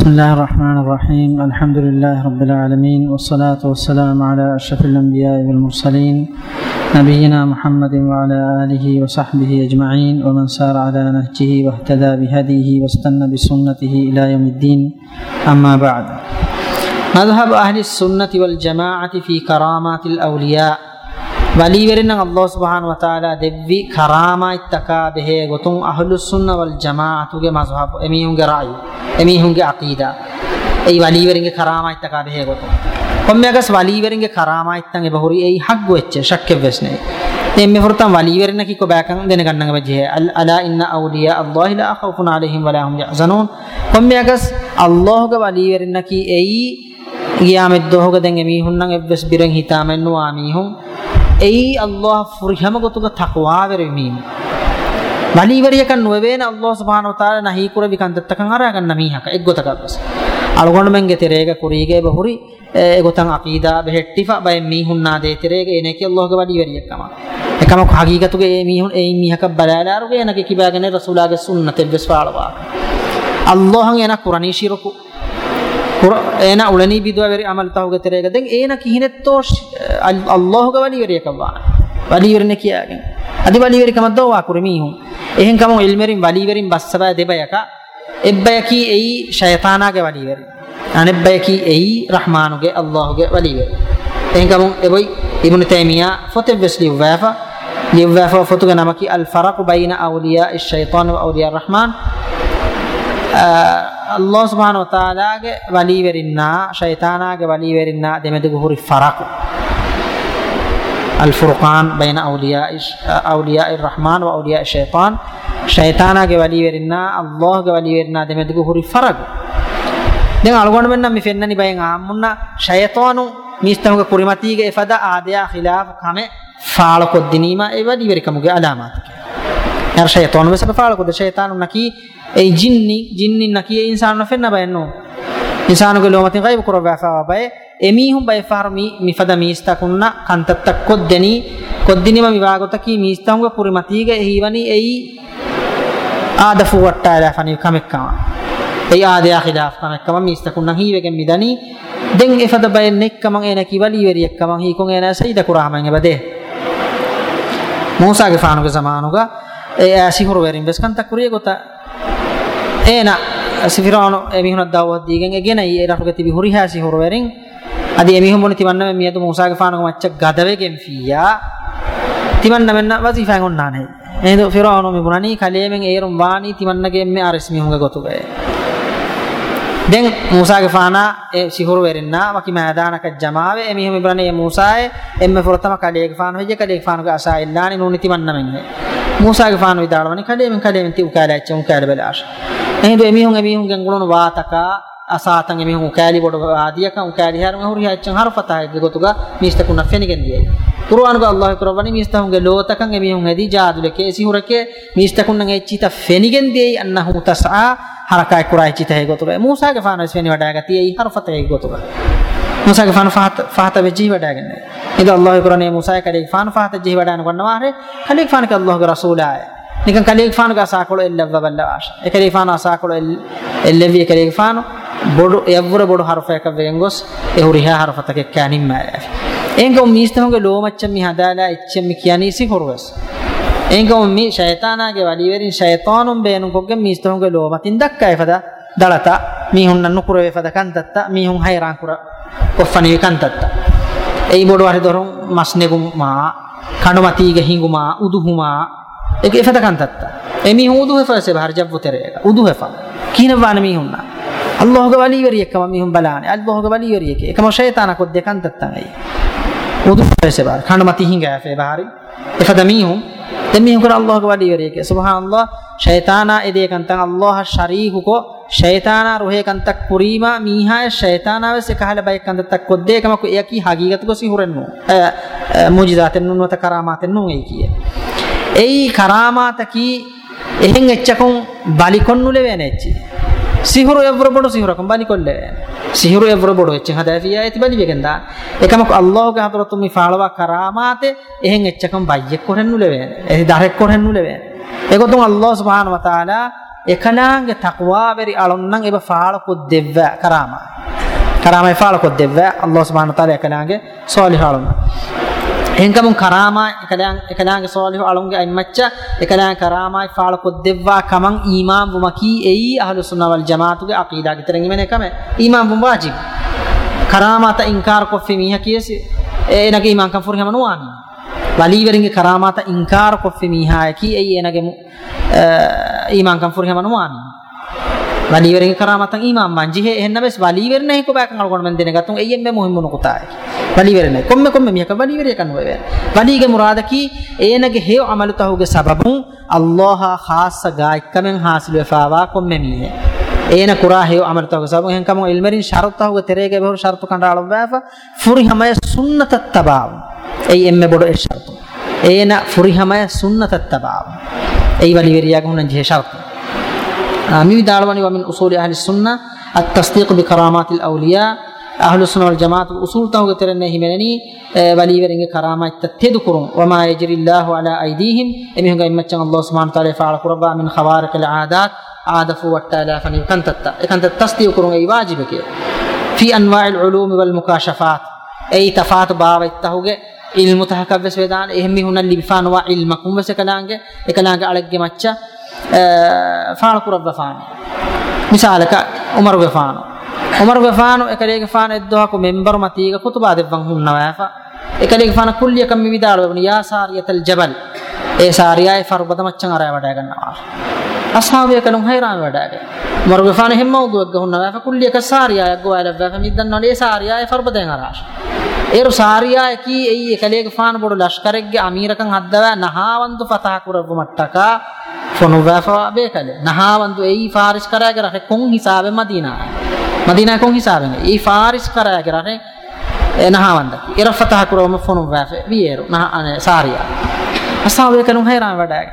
بسم الله الرحمن الرحيم. الحمد لله رب العالمين والصلاة والسلام على أشرف الأنبياء والمرسلين نبينا محمد وعلى آله وصحبه أجمعين. ومن سار على نهجه واهتدى بهديه واستنى بسنته إلى يوم الدين. أما بعد مذهب أهل السنة والجماعة في كرامات الأولياء. ವಲಿವರಿನ ಅಲ್ಲಾಹ್ ಸುಬ್ಹಾನ್ ವ ತಾಲ ದೆವ್ವಿ ಕರಾಮಾಯ್ ತಕ ಬೆಹೆ ಗೊತುಂ ಅಹ್ಲು ಸುನ್ನ ವಲ್ ಜಮಾಅತುಗೆ ಮಜ್ಹಬ್ ಎಮಿಹುಂಗೆ ರಾಯಿ ಎಮಿಹುಂಗೆ ಅಕೀದಾ ඒ වලීවරින්ගේ කරාමයිත්තක බෙහෙ ගොත. කොම්මයකස් වලීවරින්ගේ කරාමයිත්තන් එබහුරි ඒ හක් වෙච්ච ශක්්‍ය වෙස්නේ. එම් මෙහුරතම් වලීවරින කික බෑකන් දෙන ගන්නක බජේ අලා ඉන්න අවුලියා අල්ලාහ් ලා ඛෞෆුන් අලයිහිම් වලා හුම් යහසනූන්. කොම්මයකස් අල්ලාහ්ගේ වලීවරින කි ඒයි ගියාමෙත් දෝහක දැන් එමිහුන් නම් එබ්බස් බිරන් හිතාමෙන්නවා මිහුන් එයි අල්ලාහ් ෆුරිහම ගොතුක තක්වා වෙරෙමීම වලිවරියකන් නොවේන අල්ලාහ් සුබ්හානහු තාලා නහී කුර විකන්තත්තකන් අරා ගන්න මීහක. එක් ගොතකස් අලගොන්න මෙන්ගේ තෙරේක කුරීගේ බහුරි. ඒ ගොතන් අකීදා බෙහෙට්ටිෆා බය මීහුන්නා දේ තෙරේගේ එනකි අල්ලාහ්ගේ වලිවරියකම එකම හගීගතුගේ ඒ මීහුන් ඒ මීහක බලාලාරුගේ එනකි කිබාගෙන රසූලාගේ සුන්නතෙ වෙස්වාලවා අල්ලාහන් එන කුරණී ශිරකු. ಏನ ಉಳನಿ ಬಿದುವರಿ ಅಮಲ್ ತಾವುಗ ತೆರೆಗ ದೆಂ ಏನ ಕಿಹಿನೆತ್ತೋ ಅಲ್ಲಾಹುಗ ವಲಿವರಿಯ ಕವ್ವಾ ವಲಿವರಿನ ಕಿಯಾಗೆ ಅದಿ ವಲಿವರಿ ಕಮದ್ದೋ ವಾ ಕುರಿಮಿ ಹು එහෙන් කම ඉල්මරින් වලිවරින් බස්සබය දෙබයක එබ්බයකි එයි ෂයතානාගේ වලිවරි අනෙබ්බයකි එයි රහ්මානුගේ අල්ලාහුගේ වලිවරි එහෙන් කම එබොයි ඉබ්නු තයිමියා ෆොතෙ වෙස්ලි වෑෆා ලිව්වාෆා ෆොතුගේ නමකි අල් ෆරකු බයින අවලියා ඉෂ්ෂයිතාන් ව අවලියා රහ්මාන් අල්ලාහ් සුබ්හානහු තාලාගේ වලීවරින්නා ෂයිතානාගේ වලීවරින්නා දෙමෙදුගු හුරි ෆරකු الفرقان بين أولياء أولياء الرحمن وأولياء الشيطان شيطانا جوالي ورنا الله جوالي ورنا دم يدقو هوري فرق දැන් අලුගොණ මෙන්න මේ ෆෙන්නනි බයෙන් ආමුන්න ෂයතෝනු මිස්තමුගේ කුරිමතිගේ එපද ආදයා ඛිලාෆ් කම ෆාල කොද්දිනීම ඒ වඩි වෙරිකමුගේ අලාමාතකේ අලාමාත් යar ෂයතෝනු වෙසප ෆාල කොද්ද ෂයතානු නකී ඒ ජින්නි ජින්නි නකී ඒ ඉන්සානු ෆෙන්න බයන්නෝ ඉන්සානුගේ ලෝමතින් ගයිබ කරවෆා බය එමීහුම් බය ෆාර්මි මිෆද මිස්තකුන්න කන්තත්තක් කොද්දනි කොද්දිනිම විවාගතකී මිස්තමුගේ කුරිමතිගේ එහිවනි එයි ආදෆු වට්ටාලා ෆනි කමෙක්කම ඒ ආදයා ඛිලාෆ කමක්කම මිස්තකුන්න හීවෙගෙන් මිදනි දෙන් එෆද බය නෙක්කම එන කිවලි වෙරියක්කම හීකොන් එන සයිද කුරාමන් එබදේ මූසාගේ ෆානුගේ සමානුගා ඒ ඇසිහුරු වෙරින් බස්කන්ත කුරිය ගොත. එන සිෆිරානු එමිහුන දවවත් දීගෙන් එගෙන ඒ රටුගේ තිබි හුරි හැසිහුරු වෙරින් අදි එමිහුන් මොනි තිවන්න මියද මූසාගේ ෆානුගේ මච්ච ගදවෙගෙන් ෆියා. තිවන්න මෙන්න වසීෆයන් ඔන්නානේ නේද ෆිරානු මිබුනනි කලේමෙන් ඒරුම් වානි තිවන්නගේ මේ අරස් මිහුන්ගේ ගොතුගේ දැන් මූසාගේ ෆානා ඒ සිහුරු වෙරෙන්නා වකි මෑදානක ජමාවේ එමිහම ඉබ්‍රානේ මූසායේ එම්මෙ ෆොරතම කලේගේ ෆාන වෙජ කලේගේ ෆානුගේ අසා ඉල්ලානි නූනි තිවන්න මෙන් මූසාගේ ෆාන විදාලවනි කලේමෙන් කලේමෙන් ති උකාලච්ච උකාල බලාශ එහෙද එමිහුන් එමිහුන් ගෙන් ගුණ වාතක අසාතන් එමිහුන් උකාලි බොඩ ආදියක උකාලි හරම හුරි හච්චන් හරපතයි ගොතුගා මිස්තකුණ ෆෙනිගෙන් දියයි කුර්ආනුග අල්ලාහ් කරවනි මිස්තහුන්ගේ ලෝතකන් එමිහුන් හදි ජාදුලකේ සිහුරකේ මිස්තකුණන් එච්චිත ෆෙනිගෙන් දියයි අන්නහු තස්ආ හරකයි කුරයි චිත හේ ගොතුග මූසාගේ ෆානස් වෙනි වඩා ගතිය යි හරෆත හේ ගොතුග මූසාගේ ෆාන ෆහත ෆහත වෙජි වඩාගෙන. ඉද අල්ලාහ් කුරානේ මූසාගේ කලේ ෆාන ෆහත ජි වඩාන ගන්නවා හරේ කලේ ෆාන ක අල්ලාහ්ගේ රසූලාය. නිකන් කලේ ෆාන ක අසාකොල එල්ලව බල්ලවාෂ ඒ කලේ ෆාන අසාකොල එල්ලවි කලේ ෆාන බොඩු යවර බොඩු හරෆයක වෙංගොස් ඒ හුරිහා හරෆතක කැනින් මාරේ. එංගො මිස්තමගේ ලෝමච්චම් මි හදාලා එච්චම් මි කියනී සි හොරවස්. එංගොම මි ෂයතානාගේ වලිවරින් ෂයතානුම් බේනු කොග්ගෙ මිස්තමගේ ලෝමතින් දක්කයි ෆදා දලත මිහුන් නුකුර වේෆද කන්තත්ත මිහුන් හයිරාන් කුර. කොෆනි කන්තත්ත ඒ බොඩ වරි දොරුම් මස්නෙගුම් මා කණුමතිගේ හිඟුමා උදුහුමා ඒක එෆද කන්තත්ත එමි හුදු හෙෆසේ බහර ජබ්බු තෙරේක උදු හෙෆ කින වාන මිහුන්නා අල්ලාහගේ වලිවරියකම මිහුන් බලානේ. අල්ලාහගේ වලිවරියක. එකම ෂයතාන කොද්ද කන්තත්තයි උදු හෙසේ බහර කණුමති හිඟා ෆේ බහරි එෆද මිහුන්. demi hukar Allah ke wali wari ke subhanallah shaytana ede kantan Allah shariku ko shaytana ruhe kantak kurima miha shaytana wes ekhala bay kantak tak kodde kama ko yaki hagigat ko si hurennu mujizaten nu ta karamaten nu ei kiye ei karamata ki ehen echchakon balikonnu levene echi සිහුරු එවර බොඩ සිහුරකම් බනි කොල්ලේ සිහුරු එවර බොඩ එච්ච හදාෆියා ඇති බලි වෙගෙන්දා එකමක අල්ලාහගේ හදරතු මි ෆාලවා කරාමාතේ එහෙන් එච්චකම් බයියෙක් කොරෙන්නු ලෙවේ එහි දරෙක් කොරෙන්නු ලෙවේ ඒගොතුන් අල්ලාහ සුබ්හානහු වතාලා ekalaange taqwa veri alonnan eba faala ko devva karama. Karama faala ko devva allah subhanahu wa taala ekalaange salih alonna henkamun karama ekalaan ekalaange salih alonge aimacca ekalaan karama faala ko devva kaman iman bumaki ei ahlus sunna wal jamaatuge aqida giteren imene kame iman bum wajib karamata inkar ko fe miha kiyesi enage iman kan furhama nuwami waliveringe karamata inkar ko fe miha ki ei enage iman kan furhama nuwami waliveringe karamata iman manjihe enna bes waliverne ko bakan algon men dene gatun ei emme muhimmu nukutai waliverne komme komme miha ka walivere kan wewe walige murada ki enage he amalu tahuge sababun allah khassa gaikkamen hasil wefawa komme mihe ඒන කුරා හේව අමරතව සබන් හෙන් කම ඉල්මරින් ෂරත් හුග තෙරේගේ බහුර ෂරත් කණ්ඩාලම් බෑෆ ෆුරි හමය සුන්නත තබාව ඒ එම්මෙ බොඩ ඒ ෂරත් ඒන ෆුරි හමය සුන්නත තබාව ඒ වලි වෙරියා ගුණ J ෂරත් මි විදාලවනි වමින් උසූලි අහලි සුන්නා التصديق بكرامات الاولياء අහලු සුන වල් ජමාත් උසූල් තවග තෙරන්නේ හිමෙනනි වලීවරින්ගේ කරාමයිත් තෙදු කුරුම් වමා යජරිල්ලාහු අලා අයිදීහිම් එමිහුග ඉම්මච්චන් අල්ලාහ් සුබ්හානහු තාලා ෆාල කුරබා මින් ඛවාරිකල් ආදාත් ආදෆු عادفوا والتالافا يكن تتا يكن تتستي يكرون أي واجبك في أنواع العلوم والمكاشفات أي تفات باب التهوجة علم تحكب سويدان إهمي هنا اللي بفان وعلمكم بس كلانجة كلانجة على جمتشة فان كرب فان مثالك عمر بفان عمر بفان එකලේක ෆාන එද්දහක member මතීක කුතුබා දෙවන් හුන්නවෑෆා එකලේක ෆාන කුල්ලියක මිවිදාල වෙන යා සාරියතල් ජබල්. ඒ සාරියායි ෆර්බද මච්චන් අරය වඩා ගන්නවා. أصحابي كانوا حيران وداري مرغ فان هم موضوع قهنا فكل يك ساريا يقوا لفا فمدن نولي ساريا فربدين راش إير ساريا كي أي كليك فان بدو لشكرك أمير كان هدوا نهاوند فتح كورب متكا فنوفا بيكله نهاوند أي فارس كراك راه كون حساب مدينة مدينة كون حساب أي فارس كراك راه නහවන්ද. ඉර ෆතහ කරවම ෆොනු වැෆ වියරු. නහ අනේ සාරියා අසාවේ කලුම් හේරා වැඩයි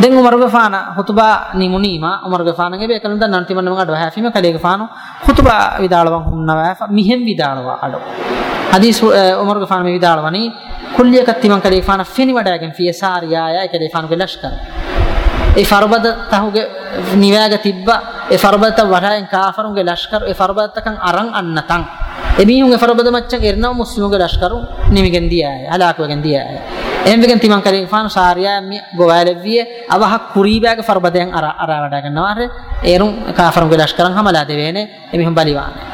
දැන් උමර්ග ෆාන හුතුබා නිමුනීමා උමර්ග ෆානගේ බේකලඳ නන්තිමන්නම ගඩව හැෆීම කලේග ෆානු. හුතුබා විදාලවන් හුන්නවෑ මිහෙම් විදාලවා අඩෝ හදීස් උමර්ග ෆාන මේ විදාලවනි කුල්ලියකත් තිමන් කලේග ෆාන ෆෙනි වඩාගෙන් ෆිය සාරියාය. කලේග ෆානුගේ ලෂ්කර. ඒ ෆර්බද තහුගේ නිවැග තිබ්බ. ඒ ෆර්බත වඩායෙන් කාෆරුන්ගේ ලෂ්කර. ඒ ෆර්බතකන් අරන් අන්නතන්. එමිහුන්ගේ ෆර්බද මච්චන් එරනව මුස්ලිමුගේ ලෂ්කරු නිමිගෙන් දියාය. හලාකුවෙන් දියාය. එහෙම තිමන් කරේ ෆාන සාරියා මි ගෝවැලෙවිය අවහ කුරීබෑගේ ෆර්බදයන් අර අර වඩ ගන්නවා. ඒරුන් කාෆරුන්ගේ ලෂ්කරන් හමලා දෙවේනේ. එමිහුන් බලිවානේ.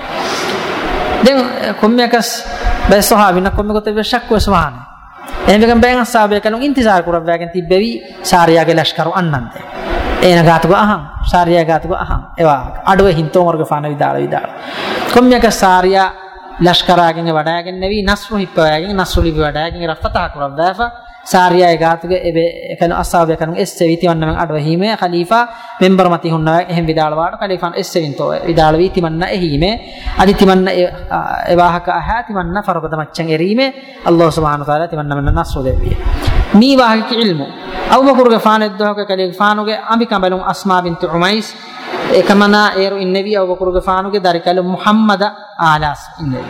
දැන් කොම්මයකස් බැස්සහා වින කොම්මකට වෙශක් වස්වානේ එහෙනම් බෑන් අස්සාබේ කලුන් ඉන්තිසාර කරවගෙන තිබ්බෙවි සාරියාගේ ලෂ්කරු අන්නන්තේ. එන ගාතුක අහං සාරියා ගාතුක අහං. ඒවා අඩුවේ හින්තෝ වර්ග ෆාන විදාල විදාල. කොම්යක සාරියා ලෂ්කරාගෙන් වඩාගෙන නෙවි නස්රු හිප්පයාගෙන් නස්රු ලිපි වඩාගෙන රෆතා කරවදාෆා සාරියාගේ ගාතුගේ එබේ කන අස්සාබේ කන එස්සේ විතිවන්න මං අඩුව හීමේ ඛලීෆා මෙම්බර් මති හුන්නා එහෙම විදාල වාඩ ඛලීෆාන් එස්සේ වින්තෝ විදාල වී තිමන්න එහීමේ. අදි තිමන්න එවාහක අහා තිමන්න ෆරබද මච්චන් එරීමේ. අල්ලාහ් සුබ්හානහු තාලා තිමන්න මන්න නස්රු දෙවිය. මී වාහක ඉල්මු. අබු බකර්ගේ ෆානෙද්දෝක කලේ ෆානුගේ අම්බි කඹලුන් අස්මා බින්තු උමයිස්. එකමනා ඒරු ඉන්නවි අබු බකර්ගේ ෆානුගේ දරිකල මුහම්මද ආලාස් ඉන්නවි.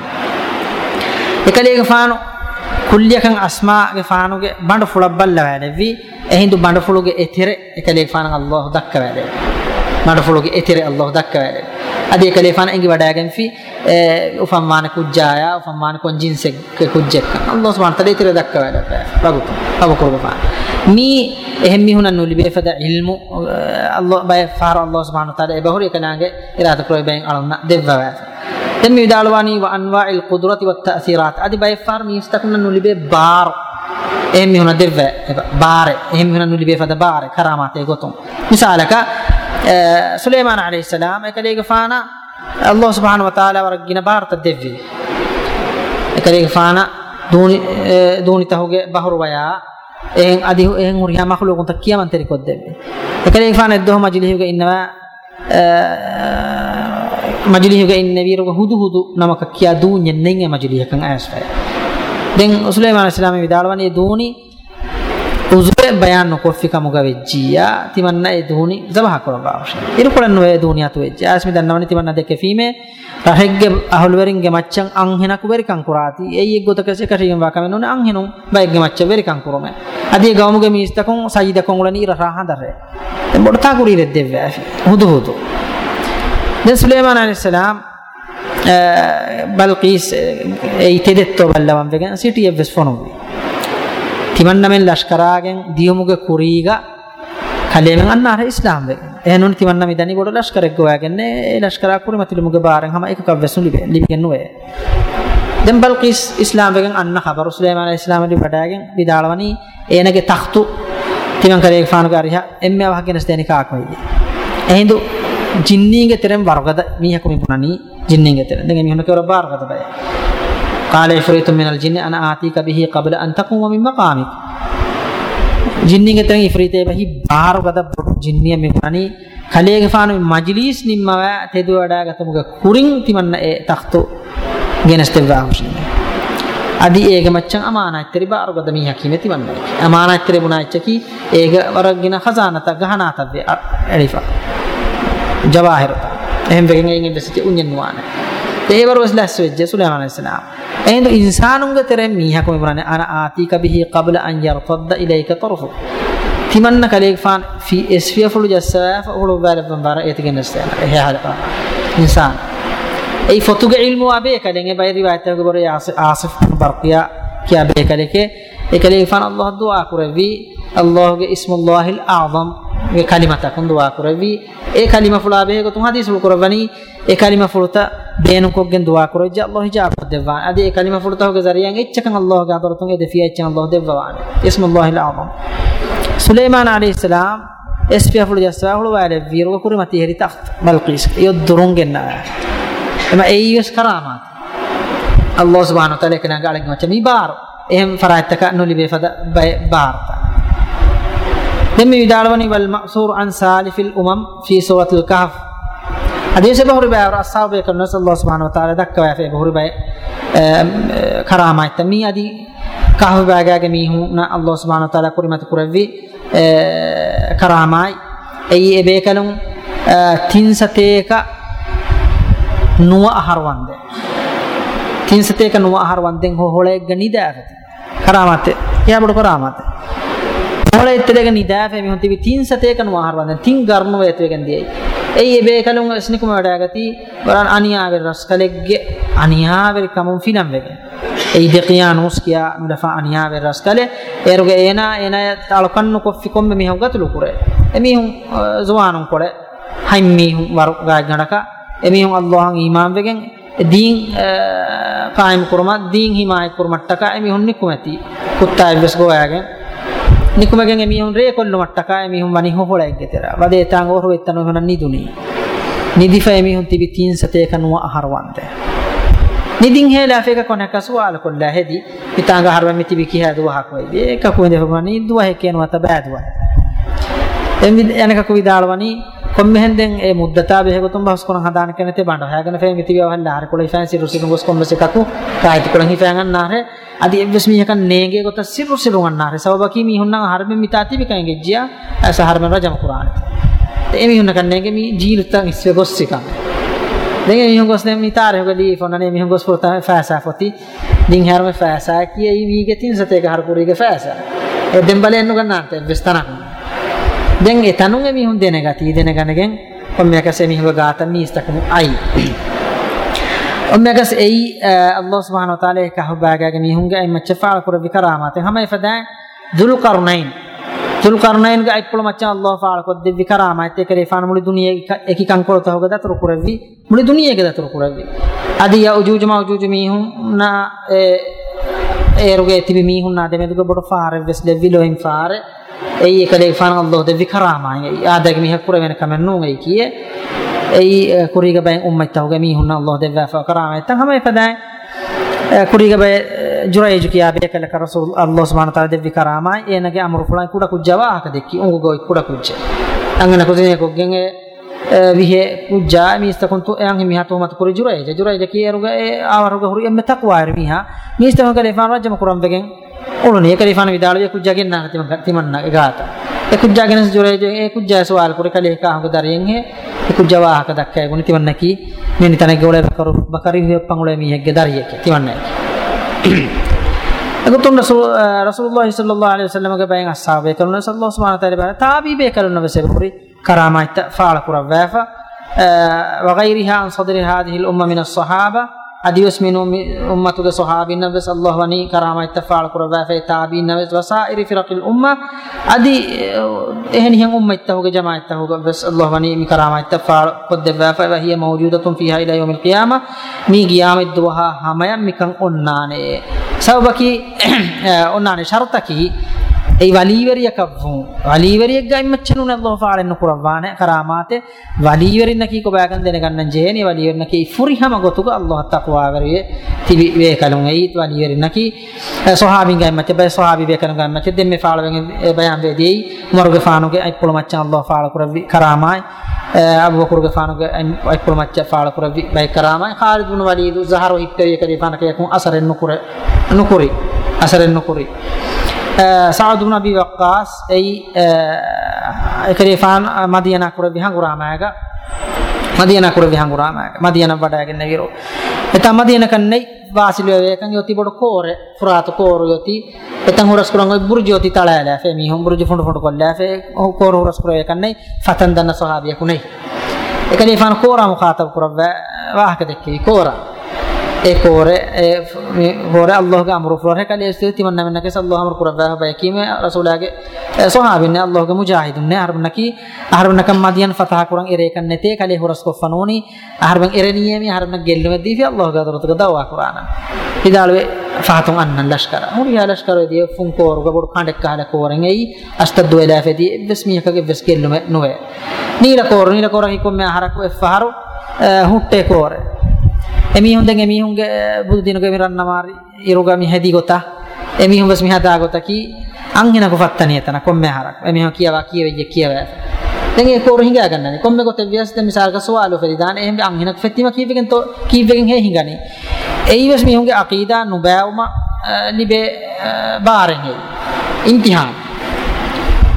එකලේ ෆානු කුල්ලියකන් අස්මාගේ ෆානුගේ බඬ ෆුලබ්බල්ල වැඩෙවි එහිඳු බඬ ෆුලුගේ එතිර එකලේ ෆාන අල්ලාහ් දක්ක වැඩෙවි බඬ ෆුලුගේ එතිර අල්ලාහ් දක්ක වැඩෙවි අදී එකලේ ෆාන එංගි වඩාගෙන ෆි උෆම්මාන කුජ්ජාය උෆම්මාන කොන්ජින්සෙක් කුජ්ජෙක් අල්ලාහ් සුබ්හානහු තාලා එතිර දක්ක වැඩෙවි බගුත අබු කුර්බ ෆාන. මී එහෙම මිහුන නුලිබේ ෆද ඉල්මු අල්ලාහ් බය ෆාර අල්ලාහ් සුබ්හානහු තාලා එබහුරි එකනාගේ ඉරාද ප්‍රොයි බෙන් අලන්න දෙවවා dan mi dalwani wa anwa'il qudrati wat ta'thirat adi bay far mi istakna nulibe bar em mi huna devve bare em huna nulibe fada bare karamate Eh, gotum misalaka sulaiman alayhi salam ekale gafana allah subhanahu wa ta'ala waragina bar ta devvi. Ekale gafana duni eh, duni tahuge bahru waya en adi en uriya makhluqun takiyaman teri koddeve ekale gafana eddo majlihuge inna eh, majlihuga inne viruga hudu hudu namaka kiya dunya nenge majlihakan asfa den sulaiman islam vidalwani duni uzure bayan no kofika muga vejjiya timanna e duni zabah kora bawsh iru koranno e duni atu vejja asmi dannawani timanna deke fime rahegge ahulweringe maccan an henaku verikan kurati ei egotaka se kashiyam wa kamen an henum baegge macca verikan kurume adi gawmuge mistakon sayida konglani ira rahandare බොඩතා කුරී දෙද්දෙව්වා හුදු හුදු දැන් සුලේමාන අලයිහිස්සලාම් බල්කීස් ඒ තෙදෙත්තෝ බල්ලවන් වෙගෙන සිටියෙ වෙස් ෆොනෝ තිමන්නමෙන් ලෂ්කරාගෙන් දියමුග කුරීග කලේමෙන් අන්න අර ඉස්ලාම් වේ එහෙනුන් තිමන්නම ඉදනි ගොඩ ලෂ්කරෙක් ගෝයාගන්නේ ඒ ලෂ්කරා කුරි මතිලුමුග බාරන් හැම එකක වැසුලි ලිපිකන් නොවේ දැන් බල්කිස් ඉස්ලාම් වෙගෙන් අන්න හබරු සුලේමාන ඉස්ලාම් වලට වඩාගෙන් විදාලවනි ඒනගේ තක්තු තිමන් කරේ ෆානුකාරිහ එම්මව හගෙන ස්තේනිකාක් වෙයි එහෙඳු ජින්නිගේ තරම් වර්ගද මීහකු මිපුණනි ජින්නිගේ තරම් දැන් මිහුණ කවර බාරකට බෑ قال عفريت من الجن انا آتيك به قبل ان تقوم من مقامك ಜಿನ್ನಿಗೆ ತಂ ಇಫ್ರೀತೆ ಬಹಿ ಬಾರು ಗದ ಜಿನ್ನಿಯ ಮೆಗನಿ ಕಲೆಗೆ ಫಾನು ಮಜ್ಲಿಸ್ ನಿಮ್ಮವ ತೆದು ಅಡಾಗತಮುಗ ಕುರಿಂ ತಿಮನ್ನ ಎ ತಖ್ತು ගෙනස්තෙවා හුස්නේ අදි ඒක මච්චන් අමානයිතරි බාරු ගද මී හකීමේ තිවන්නේ අමානයිතරි බුනාච්චකි ඒක වරගින khazanata ගහනාතබ්බේ එලිෆා ජවාහිරත එහෙම වෙගෙන් එයින් ඉබ්බසිති උඤ්ඤන් නුවානේ තේවර වස්ලස් වෙජ්ජ සුලයිමාන අලයිහිස්සලාම් එහෙනම් ඉන්සානුන්ගේ තරම් මීහක මෙබරන්නේ අන ආතික බිහි qabla an yartadda ilayka tarfu timanna kaleeg faan fi esfiya fulu jassafa ulu bala bambara etigen nastana ehe halqa insan ei fotuge ilmu abe kalenge bay riwayat ge bore asif barqiya kiya be kaleke e kaleeg faan allah dua kurevi allah ge ismullahil a'zam ge kalimata kun dua kurevi e kalima fula be go tum hadis ul kuravani e kalima fuluta beenukoggen du'a korojja Allah hijab devwan adi e kalima furta hoge zariyan ecchakan Allah ga dortun e defiya echan Allah devwan ismullah al-azam Sulaiman alayhi salam esfiya fulu jaswa hulu wale viru kuri mati heri takht balqis yodurungen na ema eyus karamat Allah subhanahu wa ta'ala kana galak macam ibar ehem faraitaka nulibe fada barta demi vidalwani wal ma'sur an salifil umam fi suratul kahf hadise bahuri bay ar ashabe kan Allah subhanahu wa taala dakwa fe bahuri bay karama tami adi kahve bagage mi hu na Allah subhanahu wa taala kurimat kuravvi karamai ei ebe kalun tinsateka nuwa aharwande tinsateka nuwa aharwanden ho hole ganida afati karamate ya bodu karamate hole itterega nidafe mi hunti tinsateka nuwa aharwanden tin garnu vetwegen diyai ei ebe kalun asnikum wadagati waran aniyaver raskalegge aniyaver kamun filam vege ei deqiyanus kiya nudafa aniyaver raskale eruge ena ena talkannu koffi komme mi hawgatulu kure emi hun zuwanun kore haimmi hun war ga ganaka emi hun allahun iman vegen දීන් කායම කුරම දීන් හිමාය කුරමට්ටක. එමි හොන්නි කුමැති කුත්තා එවස් ගෝයාගෙන්. නිකුමගෙන් එමිහුන් රේ කොල්ල මට්ටකා එමිහුන් වනි හොහොලයි ගෙතර වදේ තාංග ඔරු එත්තන හොන නිදුනි. නිදිෆ එමිහුන් තිබි තීන් සතේ කනුව අහරවන්ත නිදින් හේලා ෆේක කොනක සුවාල කොල්ලා හෙදි පිතාංග හරව මිති බිකි හදුව හක්වයි ඒක කුවෙන්ද හොගනි දුව හේකේන වත බෑදුව එම්වි යනක කුවිදාලවනි කොම්මෙහෙන්දෙන් ඒ මුද්දතා බෙහෙගොතුම් බහස් කොන හදාන කෙනතේ බණ්ඩ හයගෙන ෆේ මිති වහල්ලා අර කොලයි ෆෑන්සි රුසිනු ගොස් කොම්බස් එකකු කායිති කොලන් හිෆෑන් අන්නාරේ adi evves mihkan nege gota sirru siru annare sababaki mi hunna harbe mitati bikang gejja asa harbe rajam qur'an te mi hunna kan nege mi jilta isve gossika den mi hun gosne mi tare hogadi fonane mi hun gos porta faasa foti din harme faasa kiye mi getin sate ga har kurige faasa e dembale ennu gannante evves tanak den e tanun mi hun dene gati dene ganegen komme kase mi hun gata mi istakum ai ඔම්මගස් එයි අල්ලාහ් සුබ්හානහු වතාලා එක හබාගාගේ මිහුන්ගේ අයි මච්චෆාල කර විකරාමත. හැම ඉෆදා දුල් කර්නයින් දුල් කර්නයින් ගේ අයිප්පල මච්චා අල්ලාහ් ෆාල කො දෙවි කරාමත එක රේෆාන මුලි දුනියේ එකිකන් කොරත හොග දතර කුරවි මුලි දුනියේ ගේ දතර කුරවි අදී යා උජුජ මවජුජ මිහුන් නා ඒරුගේ තිබි මිහුන් නා දෙමෙදුක බොඩ ෆාර වෙස් දෙවිලොයින් ෆාර. එයි එක රේෆාන අල්ලාහ් දෙවි කරාමයි ආදගේ මිහ කුර වෙන කමන්නු එයි කියේ ei eh, kuriga bay ummattahuga mihunna Allah devva fa karama tan hama ifada eh, kuriga bay eh, juray jukiya be kala ka rasul Allah subhanahu wa taala devvi karama enage amru fulan kuda kujjawa ka dekki ungu goy kuda kujje angana kuzine ko genge විහෙ කුජා මිස්ත කොන්තු එයන් හිමි හතෝ මත කුරි ජුරයි ජුරයි ජකී එරුග ඒ ආවරුග හුරි එම්ම තක්වා මිහා මිස්ත මකලේ ෆාන රජම කුරම් බගෙන් උළුනේ ඒකලේ ෆාන විදාලේ කුජාගෙන් නාන තිමන් තිමන්න ගාත ඒ කුජාගෙන ජුරයි ඒ කුජා සවාල් කුරි කලේ කාහුග දරියෙන් හේ ඒ කුජා වාහක දක්කයි ගුණ තිමන්න කි මෙනි තනගේ ඔලේ බකරු බකරි පංගුලේ මිහෙක්ගේ දරියෙක් තිමන්න agutun rasul rasulullah sallallahu alaihi wasallam ge bayin ashabe kaluna sallallahu subhanahu wa ta'ala tabi be kaluna beseburi karama itta faala kurawwafa wa ghayriha an අදිවස්මිනු උම්මතුගේ සහාබින් නබස් අල්ලාහ් වනි කරාමයි තෆාල් කුරවාෆේ තාබින් නබස් වසායිරි ෆිරකිල් උම්මා අදි එහෙනි හං උම්මා ඉත්තහුගේ ජමා ඉත්තහුගේ bus අල්ලාහ් වනි මි කරාමයි තෆාල් කොද්දවාෆේ වහිය මවජූදතුන් ෆීහා ඉලා යෝමිල් කියාමා මි ගියාමෙ දුවහා හමයන් මිකන් ඔන්නානේ සවබකි ඔන්නානේ ෂර්තකි al qiyamah mi qiyamah duha hamayam mikan onnane sabaki onnane shartaki ei waliveriya kavvu waliveriyak ga immachanu Allah fa'alen kurawwane karamate waliverinna ki ko bagan dene gannan jeheni waliverinna ki furihama gotuga Allah taqwa veriye tibi ve kalun ei waliverinna ki sahabin ga immach bay sahabi be kalun ga immach demme fa'alen bayan ve dei umaruge faanuge ay polo machan Allah fa'ala kuravi karamai Abu Bakr ge faanuge ay polo maccha fa'ala kuravi bay karamai Khalid bin Walid zaharo hikkari kadi faanake yakun asaren nukure nukuri asaren nukuri සාදු බ්න අබි වක්කාස් එයි එකරිෆාන් මදියනා කුර විහංගුරාමයක මදියනා කුර විහංගුරාමයක මදියනා වඩාගෙන විරෝ එතම මදියන කන්නේ වාසිලිය වේකන් යොති බොඩ කෝරේ ෆුරාත කෝර යොති එතන් හොරස් කරන් බුර්ජ යොති තලෑලා ෆේ මි home බුර්ජ ෆොඬ ෆොඬ කොල්ලා ෆේ කෝර හොරස් කරේ කන්නේ ෆතන් දන්න සහාබිය කුනේ එකරිෆාන් කෝරා මුඛාතබ කරව වාහක දෙකේ කෝරා ekore hore allah ga amru flore kali este timanna menna ke allah amru kurabba ba kime rasulage sahabinne allah ga mujahidun ne harbna ki harbna kam madiyan fatah kurang ere kan nete kali horas ko fanoni harban ere niyemi harbna gellume difi allah ga dorot ga dawa qur'ana hidalwe fahatum anna lashkara muri ya lashkara di fun kor ga bor kande kala koren ei astadu ila fedi besmiya ka ge bes gellume noe nila kor nila kor hi ko me harak e faharu hutte kore එමිහුන් දැන් එමිහුන්ගේ බුදු දිනක මිරන්න Marie ඉරුගමි හැදි ගොතා. එමිහුන් bus මිහදා ගොතා කි අංහින කොෆත්තනිය තන කොම්මේ හරක්. එමිහුන් කියවා කියවෙජ්ජ කියවා. දැන් ඒ කෝර හිඟා ගන්නනේ. කොම්මේ කොට වියස් දෙ මිසාල්ක සවාලු ෆෙරිදාන එහෙම අංහින ෆෙත්තිම කීවෙන් තෝ කීවෙන් හේ හිඟනේ. එයිවස් මිහුන්ගේ අකීදා නුබෑවම ලිබේ බාරෙන් හේ ඉම්තිහාන්.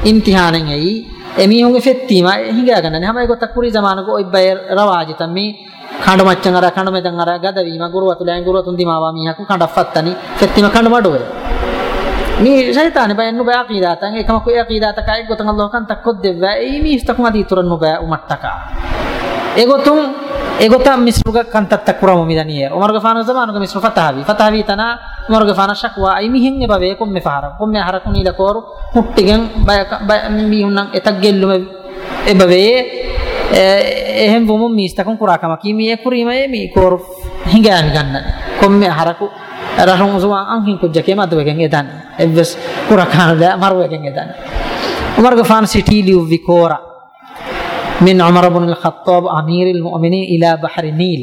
ඉම්තිහානෙන් එයි. එමිහුන්ගේ ෆෙත්තිම හිඟා ගන්නනේ. හැම එකක් කුරි zamaනක ඔයි බය රවාජිතම් මේ කඬ මච්චන් අර කඬ මෙතන් අර ගද වීම ගුරුවතු ලෑන් ගුරුවතුන් දිමාවා මීහකු කඬෆත්තනි සෙත්තිම කඬ මඩුවේ. මේ ෂයිතානේ බයන්නු බය අකීදාතන් එකම කොයි අකීදාතකයි ගොතන් අල්ලාහ කන් තක්කොත් දෙවෑ ඒ මිස්තකුම දී තුරන්නු බය උමට්ටක ඒගොතුන් ඒගොතම් මිස්රුග කන්තත් තක්රම මිදනිය. උමර්ග ෆාන සමානුග මිස්රු ෆතාවි ෆතාවි තන උමර්ග ෆාන ශක්වා. අයි මිහින් එබවේ කොම් මෙ ෆාර. කොම් මෙ හරකුන් ඊල කෝරු. මුට්ටිගෙන් බය මිහුන්නම් එතක් ගෙල්ලුම එබවේ. එහෙන් වොම මිස්තකම් කුරාකම කීමේ කුරීමේ මේ කෝර හිඟාමි ගන්න කොම්මේ හරකු රහුන් සුවන් අංහින් කුජ්ජකේ මදුවගෙන් එදන් එවස් කුරාකන ද මරුවගෙන් එදන් උමර් ගෆාන් සිටි ලියු විකෝරා من عمر بن الخطاب أمير المؤمنين إلى بحر النيل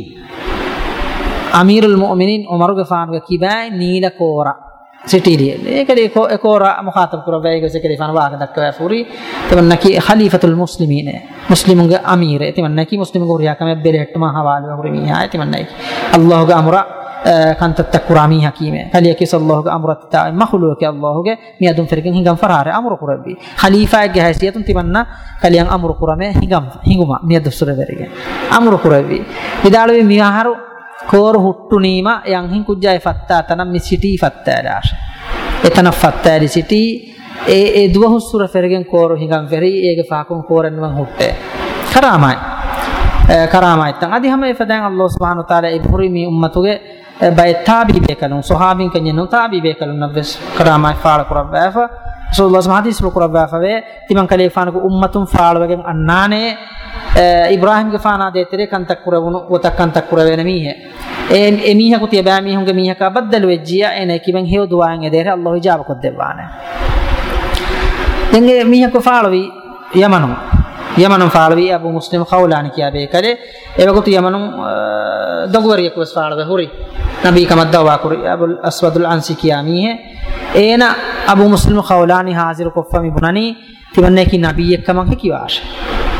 أمير المؤمنين عمر غفان وكيبا نيل كورا සිටිරිය ඒකද ඒකෝර මුඛාතබ කරවයි ගොසේ කලිෆාන වාග දක්වා ෆුරි. තමන්නකි ඛලීෆතුල් මුස්ලිමීන. මුස්ලිමුන්ගේ අමීර. තමන්නකි මුස්ලිමුන්ගේ රියාකම බෙලෙට්ටම හවාලු වුරි මියා තමන්නයි අල්ලාහ්ගේ අමර කන්ත තකුරාමි හකීමේ කලියකි සල්ලාහ්ගේ අමරත් තා මඛලුක අල්ලාහ්ගේ මියදුම් ෆරිකන් හිඟම් ෆරාර අමර කුරබි ඛලීෆාගේ හැසියතුන් තිබන්න කලියන් අමර කුරමේ හිඟම් හිඟුම මියදු සුර වෙරගේ අමර කුරබි විදාලවේ මියාහරු කෝර හුට්ටුනීම යන් හින් කුජ්ජයි ෆත්තා තනම් මි සිටි ෆත්තාදාශ එතන ෆත්තාදි සිටි ඒ ඒ දුව හුස්සුර ෆෙරගෙන් කෝර හිඟම් ෆෙරි ඒගේ ෆාකුන් කෝරන් වන් හුට්ටේ. කරාමයි. කරාමයි. තන් අදි හැම එෆදන් අල්ලාහ් සුබ්හානහු තාලා ඉබ්හුරි මි උම්මතුගේ බය තාබි බේකලුන් සහාබින් කන්නේ තාබි බේකලුන් නබස් කරාමයි ෆාල කුරබ්බාෆ රසූලුල්ලාහ් සමහදීස් කුරබ්බාෆ වේ තිමන් කලේ ෆානකු උම්මතුන් ෆාලවගෙන් අන්නානේ. ඉබ්‍රාහිම් ගෆානා දෙතරේ කන්තක් කුරවුණු වතක් කන්තක් කුරවෙන මීහ. ඒ එමීහ කුතිය බෑ මීහුන්ගේ මීහක බද්දලු වෙජ්ජියා එනේ කිවෙන් හේව දුවාන් එදේර අල්ලාහ් ඉජාබ කොත් දෙවාන දෙංගේ මීහක ෆාලවි යමනු යමනු. ෆාලවි අබු මුස්ලිම් ඛෞලානි කියා බේ කලේ එවකුතු යමනු දගුවරියක් වස් ෆාලව හුරි. නබී කමත් දවා කුරි. අබුල් අස්වදුල් අන්සි කියා මීහ. ඒන අබු මුස්ලිම් ඛෞලානි හාසිර කොෆමි බුනනි තිවන්නේ කි නබී එක්කමක් කිවාෂ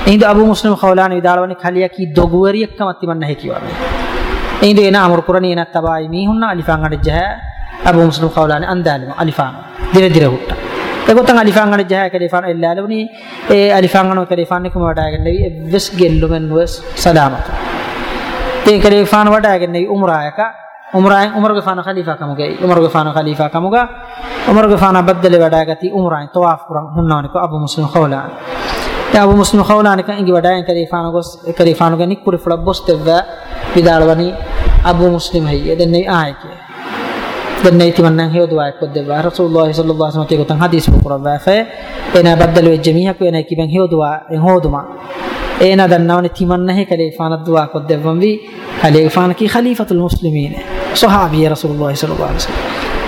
එහිඳ අබු මුස්ලිම් ඛෞලානි විදාලවනි කලියකි දොගුවරි එක්කමත් තිවන්න හැකියවන්නේ එහිඳ එන අමර කුරණී එනත් තබයි මීහුන්න අලිෆාන් අඩ ජහ අබු මුස්ලිම් ඛෞලානි අන්දාලිම අලිෆාන් දිර දිර හුට්ට. එගොතන් අලිෆාන් අඩ ජහ කලිෆාන් එල්ලාලවනි ඒ අලිෆාන් අනෝ කලිෆාන් එකම වඩාගෙන නෙවි එවස් ගෙල්ලුමෙන් වස් සලාමත තේ කලිෆාන් වඩාගෙන නෙවි උම්රායක. umrain umar gafana khalifa kamuge umar gafana khalifa kamuga umar gafana baddale wadagati umrain tawaf kuran hunnani ko abu muslim khawlan ya abu muslim khawlan kan ingi wadayen kalifana gos kalifana ga nikkuri fula bostevva vidalwani abu muslim hayye denne aayke denne timannan heodu ay koddewa rasulullah sallallahu alaihi wasallam tegotan hadis bukurava fa ena baddalu jamiha ko ena kiben heodu en hoduma ena dannawni timanna he kalifana duwa koddevam vi kalifana ki khalifatul muslimin صحابي رسول الله صلى الله عليه وسلم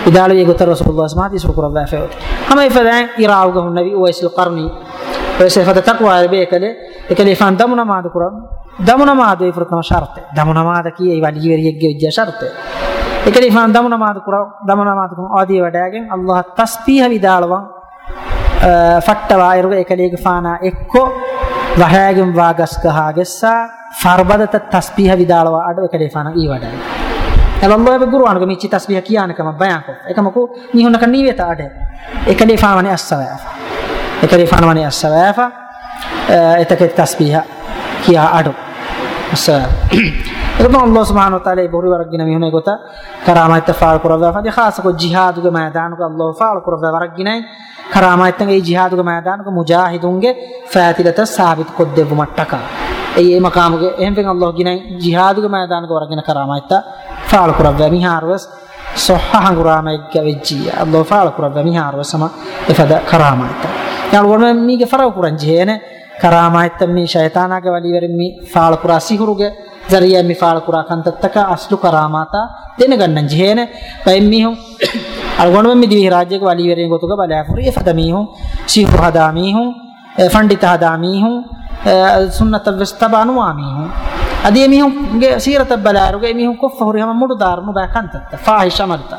إذا لم يقتل رسول الله سمعت يسوق ربع فوت هم يفدعن يراوغه النبي ويس القرني ويس فد تقوى بيكله ekale fan damuna maadu kuram damuna maadu e furtama sharte damuna maada kiye e wali veri egge ujja sharte ekale fan damuna maadu kuram damuna maadu kum adi wadagen allah tasbih vidalwan fatta wairuga ekale fana ekko wahagen wagas kahagessa farbadata tasbih vidalwa adu ekale fana i wadagen Allah be Qur'an ko michi tasbih kiyana ඒක නිසා දමන මාතු කරව දමන මාතු කරන ආදී වැඩයන් අල්ලාහ් තස්බීහ විදාලවන් ෆට්ට වායරුග එකලේක ෆානා එක්කෝ වහයගම් වාගස්කහා ගෙස්සා ෆර්බදත තස්බීහ විදාලව අඩ එකලේ ෆානා ඊ වැඩයන් එළම්බෝ වේ ගුරුආනක මිච්චි තස්බීහ කියානකම බයන් කො එකමකෝ නිහුනක නීවේත අඩ. එකලේ ෆාවනේ අස්සවෑෆා. එකලේ ෆානවනේ අස්සවෑෆා. එතකේ තස්බීහ කියා අඩෝ. السلام ربنا الله سبحانه وتعالى بوري ورقنا ميهنا قطع كرامات فعل قرب فدي خاصة كو جهاد كو ميدان كو الله فعل قرب ورقنا كرامات تنگ اي جهاد كو ميدان كو مجاهدون كو فاتلة ثابت قد دب متكا اي مقام كو اهم فين الله جنا جهاد كو ميدان كو ورقنا كرامات فعل قرب ميهار بس صححان قرامات كوجي الله فعل قرب ميهار بس ما افدا كرامات يعني ورنا ميجي فرق قران جهنه sunnat al-wastabanu mi hum adi emihunge sirata balaruge emihun koffa hori hama mudu darnu ba kantatta fahish amalta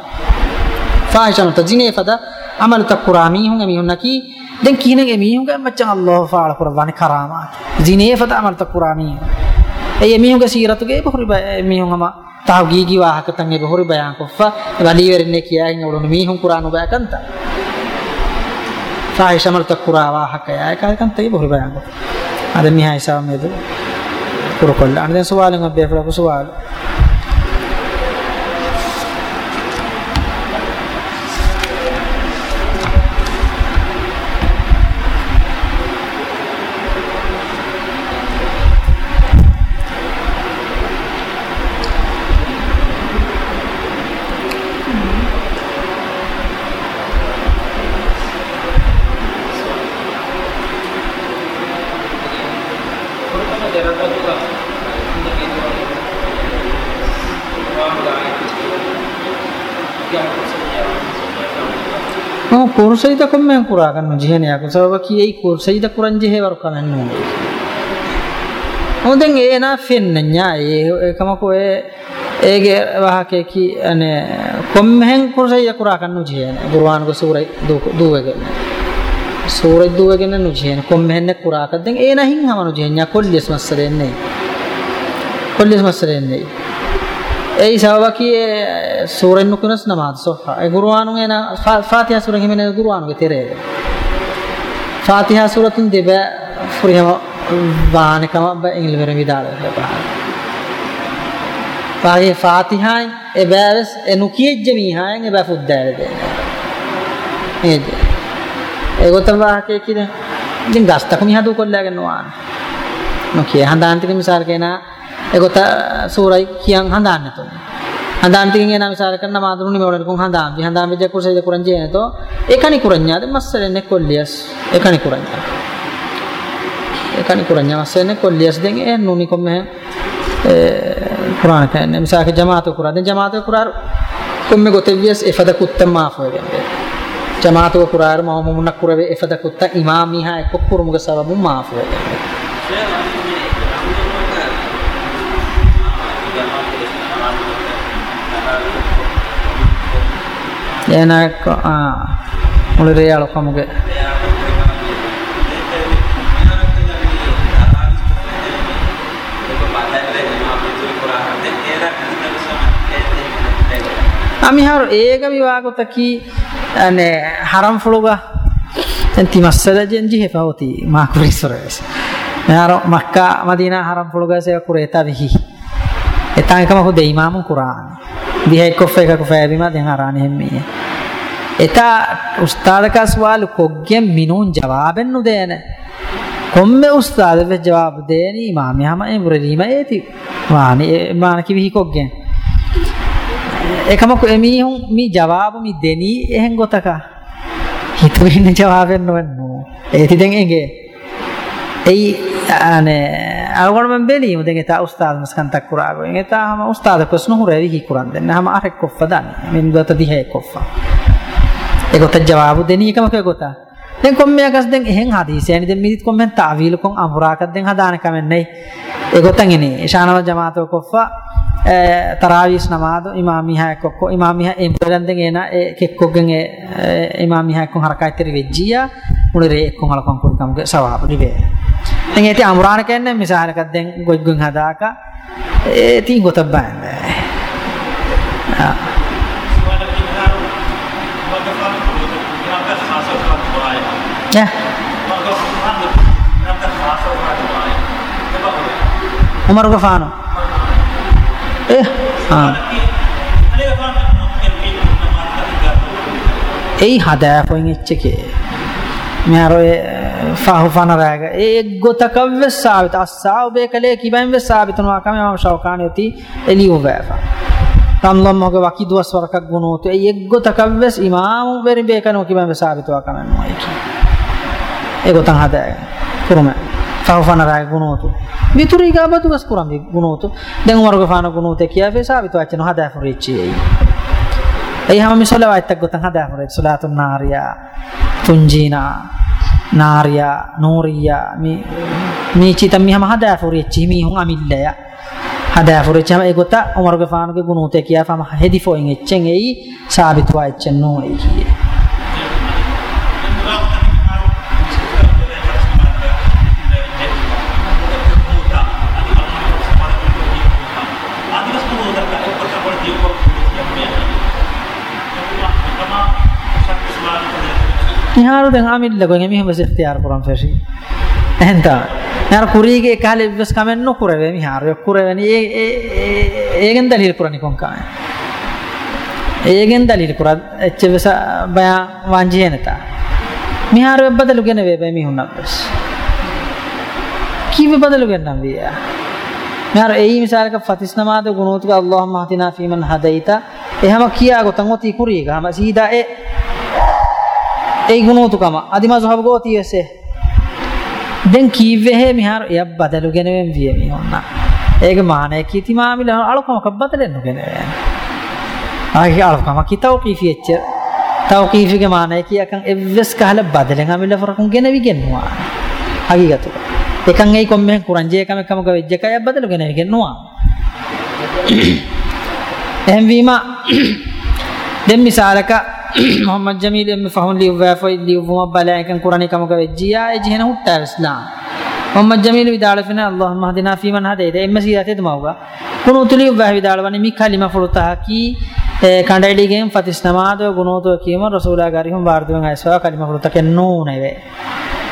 fahish amalta jine fada amalta qurami hun emihun naki den kinen emihun ga maccan allah faala qur'ani karamat jine fada amalta qurami ei emihun ga siratuge hori ba emihun hama taw gigi wahakatan e hori bayan koffa wali werne kiyahin ulun mihun qur'anu ba kanta fahish amalta qurawa hakaya ka kanta e hori bayan koffa ada mihai sa medu kurukolla ana den suwalen abbe fala ku suwal Oh, kursayda kommen kuragan jihene aku sababa ki ei kursayda kuran jehe war kanan nu. Oden e na fennnya e kama ko e ege wahake ki ane kommen kursayda kuragan nu jihene Qur'an ko surai du duwege. Surai duwege nu jihene kommen ne kuragan den e na hin hamanu jihenya kollis masrenne. kollis masrenne. ei sababa ki eh, suren nukunas namaz soha e qur'anu ena fatiha sura himene qur'anu ge tere fatiha suratun deba furihama baane kama ba ingil vere vidala ba pagi fatiha e bares e nukiyejje mi haen e ba fuddare de ed e gotam ba ke kide din gasta kumi hadu kollagen noan nokiye handantik misal kena එගොත සූරයි කියන් හඳාන්න තෝ හඳාන් තිකින් එන විසාර කරන මාදුරුනි මෙවලට කුන් හඳාන් වි හඳාන් විජ කුසෙද කුරන් ජේන තෝ එකනි කුරඤ්ඤාද මස්සලෙන්නේ කොල්ලියස්. එකනි කුරඤ්ඤා එකනි කුරඤ්ඤා මස්සලෙන්නේ කොල්ලියස්. දෙන් ඒ නුනි කොම් මෙ කුරාන කන්නේ මිසාක ජමාත කුරා. දැන් ජමාත කුරා කොම්මෙ ගොතෙවියස් එෆද කුත්ත මාෆෝ වෙන්නේ ජමාත කුරාර මම මුන්නක් කුරවේ එෆද කුත්ත ඉමාමිහා එක්ක කුරුමුග සබමු මාෆෝ වෙන්නේ ಏನಾಗ ಉಳಿರಿ ಅಳ್ಕೊಂಬಗೆ আমি হার এগা বিভাগতা কি মানে হারাম ফলগা তি মাসসাদা জেনজি হেফাওতি মাহকুরি সরাইস আর মক্কা মদিনা হারাম ফলগা সে করে তাবিহি এতাং কামা কো দে ইমাম কুরআন বিহাই কোফে কা কোফে বিমা দে হারান হেমিয়ে එතා උස්තාදක සවාල් කොග්ගෙන් මිනුන් ජවාබෙන් නුදේන. කොම්මෙ උස්තාද වෙ ජවාබ දෙනි? ඉමාම යම ඒ මුරදීම ඒති. වානි මාන කිවි කොග්ගෙන්. එකම එමිහුන් මි ජවාබ මි දෙනි එහෙන් ගොතක. හිතු ඉන්න ජවාබෙන් නොවන්නෝ ඒති දැන් එගේ. එයි අනේ algon belimu den eta ustad maskan takurago en eta hama ustad ko snu hore hi kuran den hama are koffa dan min dota di he koffa egota jawabu deni ekama ke gota den komme agas den ehen hadise yani den midit kommen ta'wil kon amurakat den hadana kamen nei egotan ini shanawa jamaato koffa tarawis namado imamiha kokko imamiha emperan den ena kekkoggen e imamiha kon harakaiteri vejjia unire ekkon alakon kurkam ge sawab dive දැන් ඒටි අමුරාණ කියන්නේ นะอุมารกฟานุเอ๊ะอ่?า ඒ හදෑපොයින් එච්ච එකේ මෙයාරොය ෆාහුෆනරෑග ඒ ගොතකව සාවිත අස්සා ඔබේ කළේ කිබයින් වෙසාවිතනවා කම මම ශෞකාන යති එලියු වෑවා තම්ලම් මොග වකි දුවස් වරකක් ගුණෝතු ඒ එක් ගොතකවස් ඉමාමු වෙරි බේකනෝ කිබයින් වෙසාවිතවා කමන්නවා ඒකී ඒ ගොතන් හදාගෙන කුරුම. සවෆනරාය ගුණෝතු. විතුරි ගාබතු වස් කුරම් ගුණෝතු. දැන් උමරක ෆාන ගුණෝත කියා ෆේසා විතු අච්චන හදා ෆරිච්චි ඒ හැම මිසලව අත්තක් ගොතන් හදා ෆරිච්චි සලාතුන් නාරියා තුන්ජීනා නාරියා නෝරියා මේ මේ චිතම් මෙහම හදා ෆරිච්චි මිහුන් අමිල්ලය. හදා ෆරිච්චම ඒ ගොත උමරක ෆානගේ ගුණෝත කියා ෆම හෙදි ෆෝයින් එච්චෙන් එයි සාබිතු වයිච්චන් නෝයි කියේ. නෝ එයි කියේ නිහාරු දැන් ආමිල්ල ගොන් එමි හැම ඉක්තියාර කරන් ෆෙෂි. එහෙන්ත නාර කුරීගේ කාලේ විවස් කමෙන් නොකරවේ. මිහාරු කුරවෙනි. ඒ ඒගෙන් දලිල් කරනි කොන් කාය. ඒගෙන් දලිල් කර එච්චවස බය වංජියනත මිහාරු බදලු ගෙන වේ බෑ මිහුන්නස් කීව බදලු ගෙන්නම් වියා? මෙහර එයි මිසාලක ෆතිස් නමාද ගුණෝතුක අල්ලාහ්ම හතිනා ෆීමන් හදයිතා. එහෙම කියා ගොතන් ඔති කුරීග හම සීදා ඒ ei gunutukama adima zohab go tiyese den kiwwe he mihar ya badalu genewen viye mi honna ege maane kiti maamila alukama kabbadalen nu genewen ආහි alukama ki tawqifi ecce tawqifi ge maane ki akan evves kahla badalen amila farakun genewi gennuwa hagigatu ekan ei kommen kuranje ekam ekam ga vejja kay badalu genewi gennuwa එහෙන් වීම. දැන් මිසාලක Muhammad Jameel එම් ෆහුන් ලි වෆයි ලි වම බලායකන් කුරානි කමක වෙජ්ජියා ඒ ජීන හුට්ටා ඉස්ලාම්. Muhammad Jameel විදාල ෆින අල්ලාහුම්ම හදිනා ෆීමන් හදේද එම් සීරතේ දමවගා කුනුතුලි වහ විදාල වනි මි කලිමා ෆුරුතා කි කණ්ඩායලිගෙන් ෆතිස් නමාද ගුණෝතෝ කීම රසූලා ගාරිහුම් වාර්දුවෙන් අයස්වා කලිමා ෆුරුතා කෙන්නෝ නෙවේ.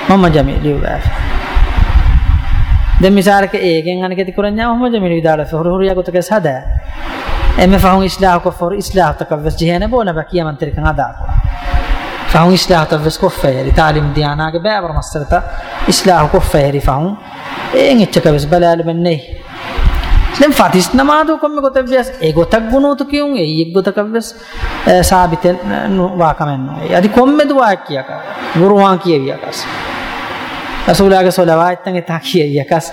Muhammad Jameel ලි වෆ දැන් මිසාරක ඒගෙන් අනකති කුරඤ්ඤා මොහම්මද් ජමීල් විදාල ෆහුරු හුරියා ගොතක සදා. එමෙ ෆහුන් ඉස්ලාහ කොෆර් ඉස්ලාහ තකවස් ජීහන බෝන බකිය මන්තරිකන් අදා ෆහුන් ඉස්ලාහ තවස් කොෆේ තාලිම් දියානාගේ බෑවර මස්තරත ඉස්ලාහ කොෆේ ෆහුන් එන් එච්චකවස් බලාල බන්නේ දැන් ෆතිස් නමාදු කොම්මෙ ගොතව්‍යස් ඒ ගොතක් ගුණෝතු කියුන් ඒ එක් ගොතකවස් සාබිතෙන් වාකමෙන් යදි කොම්මෙ දුවා කියක ගුරුවාන් කියවියකස් රසූලාගේ සොලවායත්තන් එතා කියවියකස්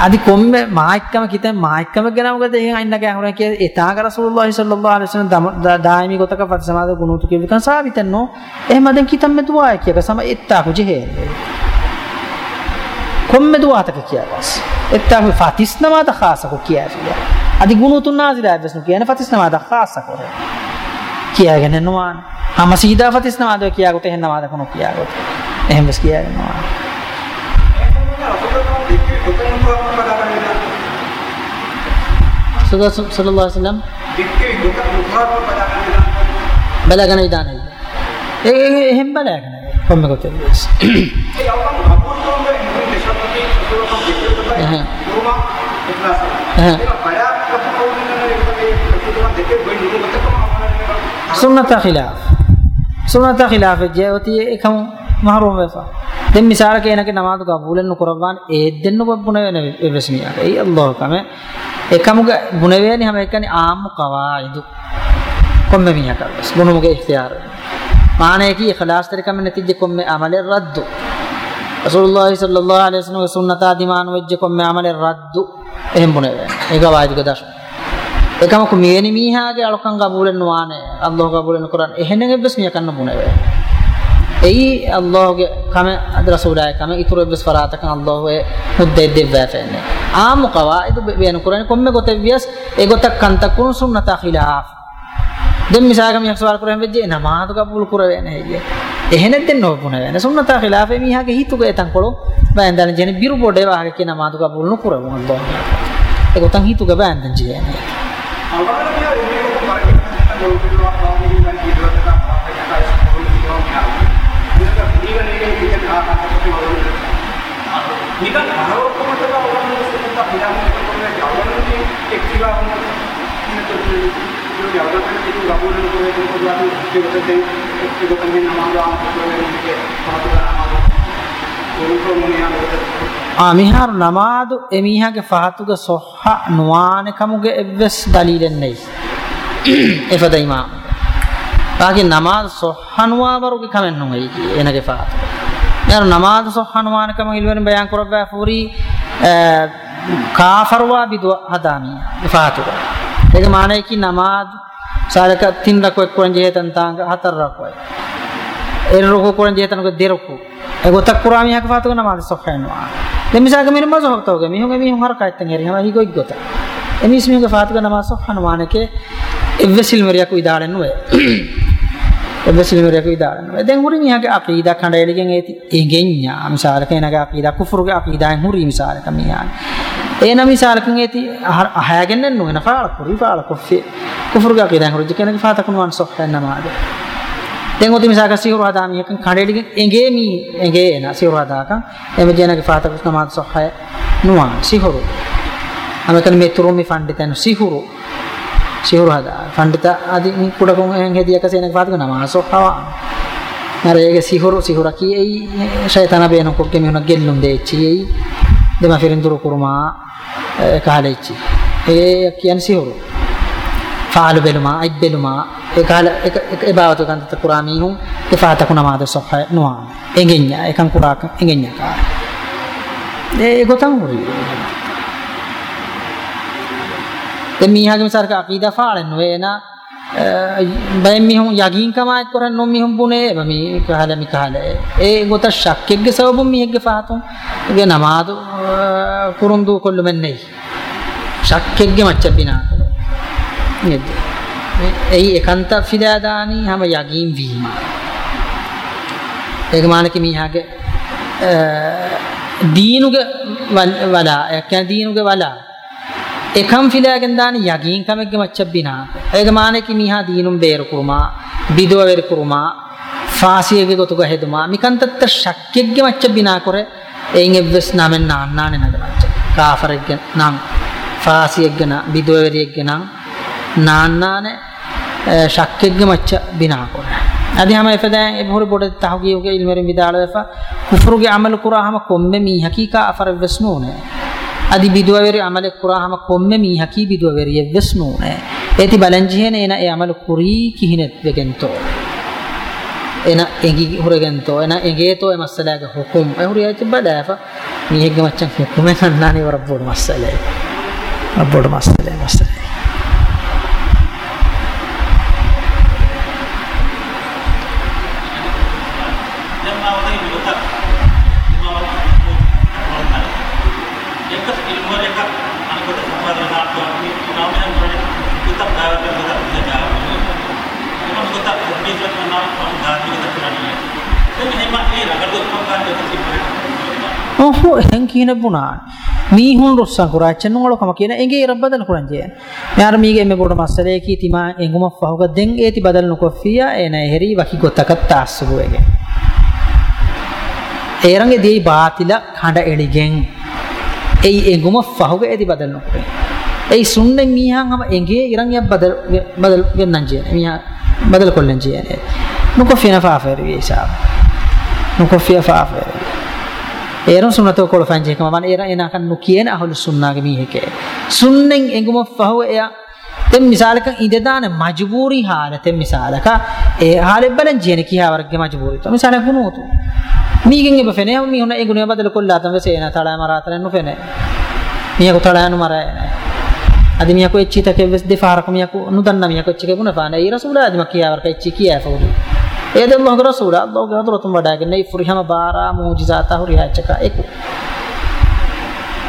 adi komme maaikkama kiten maaikkama gena mogada එහෙන් අයින්න ගෑහුරා කිය? එතාක රසූලුල්ලාහි සල්ලල්ලාහු අලයිහි වසල්ලම් දායිමි ගොතක පරිසමාද ගුණුතු කිවිකන් සාවිතන්නෝ එහෙම දැන් කිතම් මෙතුවා කියක සම එත්තාකු ජෙහෙ komme duataka kiyawas ettaku fatisnamada khasako kiyafiya adi gunutun nazila besnu kiyane fatisnamada khasako kiyaගෙන නොවාන අම සීදා fatisnamada kiyagot එහෙන් නමාද කොන kiyagot එහෙම බස් kiyaගෙන නොවාන සල්ලල්ලාහු අලයිහි වසල්ලම් බලාගෙන ඉදානයි ඒ එහෙම බලාගෙන කොම්ම කොට sunnata khilaf sunnata khilaf je oti ekam mahrum wefa den misal ke enake namaz qabulen nukurwan e dennu babbuna wen evesmiya ei allah kame ekamuga buneveni hama ekani aamu qawaidu komme miya karwas bunumuge ikhtiyar maane ki ikhlas tarikam natije komme amale raddu rasulullah sallallahu alaihi wasallam sunnata diman wejje komme amale raddu ehem buneven ega waidu dash ekam ku meni mihage alukan qabulen nuane allah qabulen quran ehenen ebbes miya kanna buneven ei allahge kame ad rasulay kame ituru ebbes faratakan allah e mudde devva fenne aam qawaid beenu quran komme gote vias e gotak kantakun sunnata khilaf දැන් මිසාගම යක් සවාල් කරන් වෙද්දී නමාද කපුල් කර වෙන හේය එහෙනෙත් දෙන්න ඕපුන වෙන. සුන්නතා ඛිලාෆේ මීහාගේ හිතුක එතන් කොළො බෑන්දන ජෙන බිරු බොඩේ වාගේ කියන නමාද කපුල් නුකර මොන්දෝ ඒක තන් හිතුක බෑන්දන් ජීයනේ නිකන් අරවකමට අවබෝධ කරගන්න පිළිගන්න යවන්නේ එක්ටිවා වුණා itu diajarkan itu nggak boleh untuk itu sesuatu juga penting juga penting nama doa untuk itu satu nama untuk mengenai ආ මිහාර නමාදු එමීහාගේ ෆහතුගේ සොහ්හ නුවාන කමුගේ එවස් දලීලෙන් නෙයි එෆද ඉමාම් තාගේ නමාද සොහ්හ නුවා වරුගේ කමෙන් නුයි එනගේ ෆහතු ಯಾರು ನಮಾಜ್ ಸೊಹಾನುಮಾನಕ ಮಹಿಲ್ವನ್ ಬಯಾನ್ ಕೊರಬ್ಬ ಫೂರಿ ಕಾಫರ್ವಾ ಬಿದುವ ಹದಾಮಿ ಫಾತುರ ඒක මානේ කි නමාද සාරක තින් රකෝ එක්කෝන් ජේතන් තාංග හතර රකෝ එන රකෝ කෝන් ජේතන කෝ දෙරකෝ ඒක උතක් කුරාමි හක පාතක නමාද සොක්කනවා දෙමිසාක මිර මස හොක්තෝගේ මිහුගේ මිහු හර කයිත්තන් හරි හැම හිගොයි ගොත එමිස් මිහුගේ පාතක නමාද සොක්කනවා නකේ එවසිල් මරියකු ඉදාලෙන් වේ එවසිල් මරියක් විදාලෙන් වේ දැන් හුරි මිහගේ අකීදා කණ්ඩායලිගෙන් ඒති එගෙඤ්ඤා මිසාලක එනගේ අකීදා කුෆුරුගේ අකීදාන් හුරි මිසාලක මියාන. ඒන මිසාලකින් ඒති අහයගෙන නුන ෆාල කුරි ෆාල කොෆි කුෆුරුගේ අකීදාන් හුරි කෙනගේ ෆාතකුන් වන් සොක්කන් නමාද දැන් ඔති මිසාක සිවුරු හදාමි එකන් කඩේලිගෙන් එගේ මි එගේ එන සිවුරු හදාකන් එමෙ ජනගේ ෆාතකුස් නමාද සොක්හය නුවන්. සිහුරු. අමකන් මේ තුරුමි ෆණ්ඩිතන සිහුරු. සිහුරු හදා. ෆණ්ඩිත আদি මි කුඩකොන් හෙදියක සේනක ෆාතක නමාද සොක්හවා නර ඒක සිහුරු සිහුර කීයි. ෂයිතන බේන කොක්කෙ මිහුන ගෙල්ලුම් දෙච්චි. දෙම ෆිරින්දුරු කුරුමා කාලෙච්චි ඒ කියන්නේ සිහුරු. ෆාලු බෙලුමා අයි බෙලුමා. ඒ කාල එක ඒ බාවතු කන්ත කුරාමීහුන් ඒ ෆාතකු නමාද සොහ නුවා. එගෙඤ්ඤා එකන් කුරාක එගෙඤ්ඤා කා ඒ ගොතන් හොරි. දැන් මීහාගේ මිසarka අකීදා ෆාලෙන් වේනා බයෙන් මිහුන් යගින් කමාත් කරන් නොම් මිහුන් පුනේ මේ කහල මි කහල ඒ ගොත ශක්කෙග්ගේ සවබුම් මිහෙග්ගේ ෆාතුන් ගේ නමාදු කුරුන්දු කොල්ලුමන්නේ ශක්කෙග්ගේ මච්ච බිනා නේද? එයි එකන්ත ෆිදාදානි හැම යගීම් වීම. ඒක මානක මීහාගේ දීනුගේ වලා එක්කන දීනුගේ වලා. එකම් ෆිලාගෙන් දාන යගීන් කමෙක්ගේ මච්චබ්බිනා ඒක මානක මීහා දීනුම් බේර කුරුමා බිදව වෙර කුරුමා ෆාසියගේ ගොතුක හෙදුමා. මිකන්තත්ත ශක්්‍යග්ගේ මච්චබ්බිනා කර. එයින් එවස් නමෙන් නාන්නානේ නගමච්ච. කාෆරෙක්ගේ නම් ෆාසියග්ගේ නා බිදව වෙරියග්ගේ නම් නාන්නානේ ශක්්‍යග්ගේ මච්ච බිනා කර. අදි හැම එපදෑන් ඒ මොහොර බොඩ තහගියුගේ ඉල්මරින් විදාල වෙෆා කුෆරුගේ අමල කුරාහම කොම්මෙ මී හකීකා අෆර වෙස්නෝනේ අදි බිදුවවරි අමල කුරාහම කොම්මෙ මී හකී බිදුවවරි වෙස්නෝනේ ඒති බලංජිහෙන එන ඒ අමල කුරී කිහිනෙත් වෙගෙන්තෝ. එන එගි හුරගෙන්තෝ. එන එගේතෝ එ මස්සලාගේ හුකුම්. ඒ හුරිය ඇති බදාෆ මීහෙග්ගේ මච්චන් හුකුම නන්නානේ වර බොඩ මස්සලේ. බොඩ මස්සලේ මස්සලේ ඔහු එහෙන් කියන බුණාන මීහුන් රුස්සන් කුරාච්චන් වල කම කියන එගේ ඉර බදල් කුරන් ජේ යාර මීගේ මේ බොඩ මස්සලේ කී තිමා එංගුම ෆහුග දෙන් ඒති බදල් නොකොෆියා එන හෙරි වකි ගොතක තාස්සුවේගේ ඒරංගේ දී බාතිල කඩ එලිගෙන් එයි එංගුම ෆහුග ඒති බදල් නොකේ එයි සුන්නේ මීහන් හම එගේ ඉරන් යක් බදල් බදල් ගෙන්නන් ජේ මීහා badal kollen jiyane nuko fina faaferi hisab nuko fiya faaferi ඒරම් සුන්නතෝ කොළ ෆංජේ කම මන ඒර එනා kan nu කියන අහලු සුන්නාගේ මීහකේ. සුන්නෙන් එඟුම ෆහව එයා තෙම් මිසාලක ඉදදාන මජබූරි හාලතෙම් මිසාලක ඒ හාලෙ බලන් ජීන කියා වර්ග මජබූරි. તો මිසාලක ගුණෝතු. මීගෙන් එබ ෆෙනේ. මී හොන ඒ ගුණය බදල කොල්ලා තම සේන තලා මරාතන නු ෆෙනේ මියක තලානු මරාය අද මියක එච්චිත කෙවස් දෙපාරක මියක නුදන්න මියක එච්චික ගුණ පාන. ඒ රසූලා අද මකියා වර්ග එච්චි කියා ෆෝදු ඒද අල්ලාහ් රසූලා අල්ලාහ් හදරතුම් වඩාගෙන නේ ෆුරිහම බාරා මුජිසාතා හුරියාචක එකු.